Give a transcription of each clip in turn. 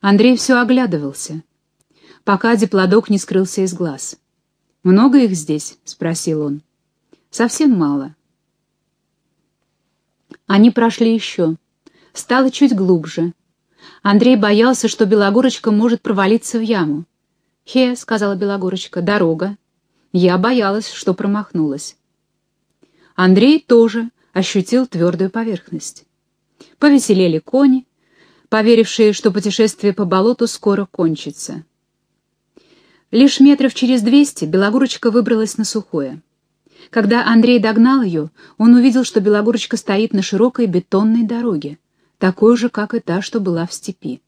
Андрей все оглядывался, пока диплодок не скрылся из глаз. «Много их здесь?» — спросил он. «Совсем мало». Они прошли еще. Стало чуть глубже. Андрей боялся, что Белогорочка может провалиться в яму. «Хе», — сказала Белогорочка, — «дорога». Я боялась, что промахнулась. Андрей тоже ощутил твердую поверхность. Повеселели кони, поверившие, что путешествие по болоту скоро кончится. Лишь метров через двести Белогорочка выбралась на сухое. Когда Андрей догнал ее, он увидел, что Белогорочка стоит на широкой бетонной дороге, такой же, как и та, что была в степи.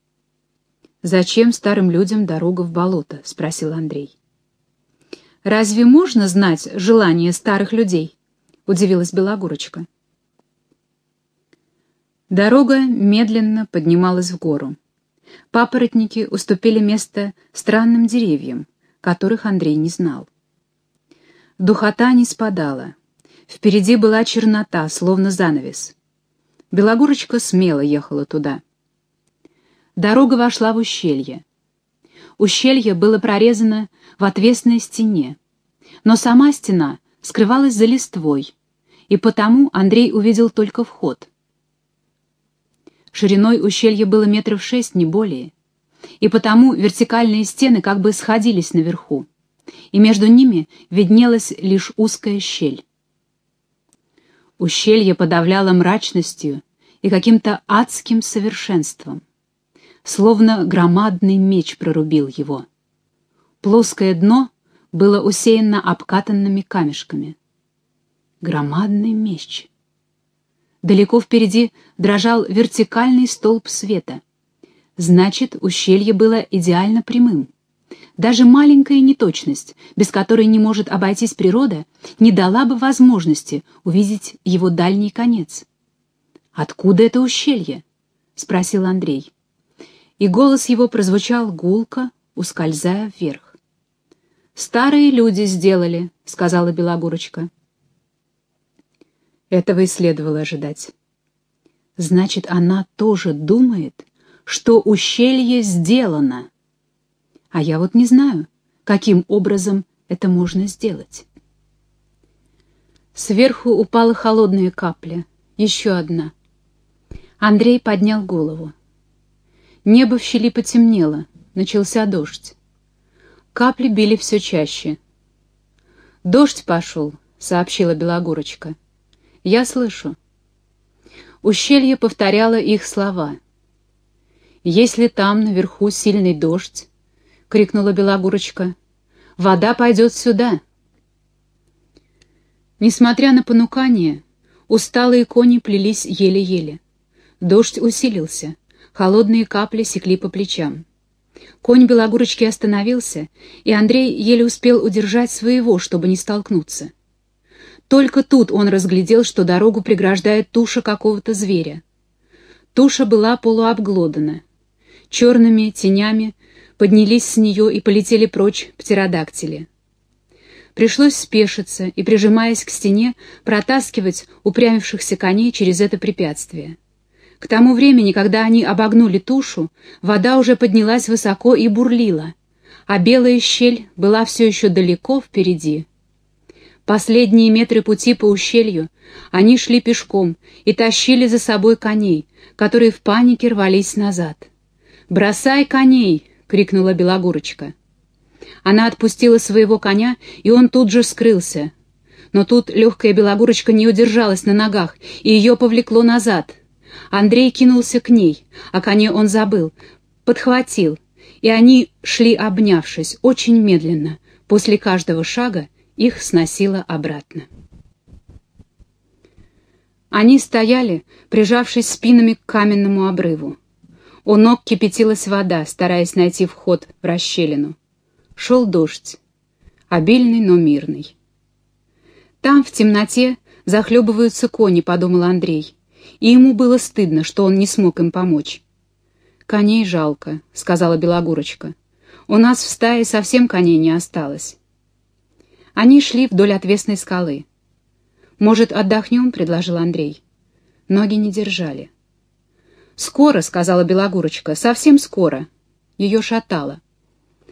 «Зачем старым людям дорога в болото?» — спросил Андрей. «Разве можно знать желание старых людей?» — удивилась Белогорочка. Дорога медленно поднималась в гору. Папоротники уступили место странным деревьям, которых Андрей не знал. Духота не спадала. Впереди была чернота, словно занавес. Белогорочка смело ехала туда. Дорога вошла в ущелье. Ущелье было прорезано в отвесной стене, но сама стена скрывалась за листвой, и потому Андрей увидел только вход. Шириной ущелья было метров шесть, не более, и потому вертикальные стены как бы сходились наверху, и между ними виднелась лишь узкая щель. Ущелье подавляло мрачностью и каким-то адским совершенством, словно громадный меч прорубил его. Плоское дно было усеяно обкатанными камешками. Громадный меч — Далеко впереди дрожал вертикальный столб света. Значит, ущелье было идеально прямым. Даже маленькая неточность, без которой не может обойтись природа, не дала бы возможности увидеть его дальний конец. «Откуда это ущелье?» — спросил Андрей. И голос его прозвучал гулко, ускользая вверх. «Старые люди сделали», — сказала Белогорочка. Этого и следовало ожидать. Значит, она тоже думает, что ущелье сделано. А я вот не знаю, каким образом это можно сделать. Сверху упала холодная капля, еще одна. Андрей поднял голову. Небо в щели потемнело, начался дождь. Капли били все чаще. «Дождь пошел», — сообщила Белогорочка. Я слышу. Ущелье повторяло их слова. «Если там наверху сильный дождь», — крикнула Белогурочка, — «вода пойдет сюда». Несмотря на понукание, усталые кони плелись еле-еле. Дождь усилился, холодные капли секли по плечам. Конь Белогурочки остановился, и Андрей еле успел удержать своего, чтобы не столкнуться. Только тут он разглядел, что дорогу преграждает туша какого-то зверя. Туша была полуобглодана. Черными тенями поднялись с нее и полетели прочь птеродактили. Пришлось спешиться и, прижимаясь к стене, протаскивать упрямившихся коней через это препятствие. К тому времени, когда они обогнули тушу, вода уже поднялась высоко и бурлила, а белая щель была все еще далеко впереди. Последние метры пути по ущелью они шли пешком и тащили за собой коней, которые в панике рвались назад. «Бросай коней!» — крикнула Белогорочка. Она отпустила своего коня, и он тут же скрылся. Но тут легкая Белогорочка не удержалась на ногах, и ее повлекло назад. Андрей кинулся к ней, о коне он забыл, подхватил, и они шли обнявшись, очень медленно, после каждого шага их сносило обратно. Они стояли, прижавшись спинами к каменному обрыву. У ног кипятилась вода, стараясь найти вход в расщелину. Шел дождь, обильный, но мирный. Там, в темноте, захлебываются кони, подумал Андрей, и ему было стыдно, что он не смог им помочь. «Коней жалко», — сказала Белогурочка. «У нас в стае совсем коней не осталось». Они шли вдоль отвесной скалы. «Может, отдохнем?» — предложил Андрей. Ноги не держали. «Скоро», — сказала Белогурочка, — «совсем скоро. ее шатало.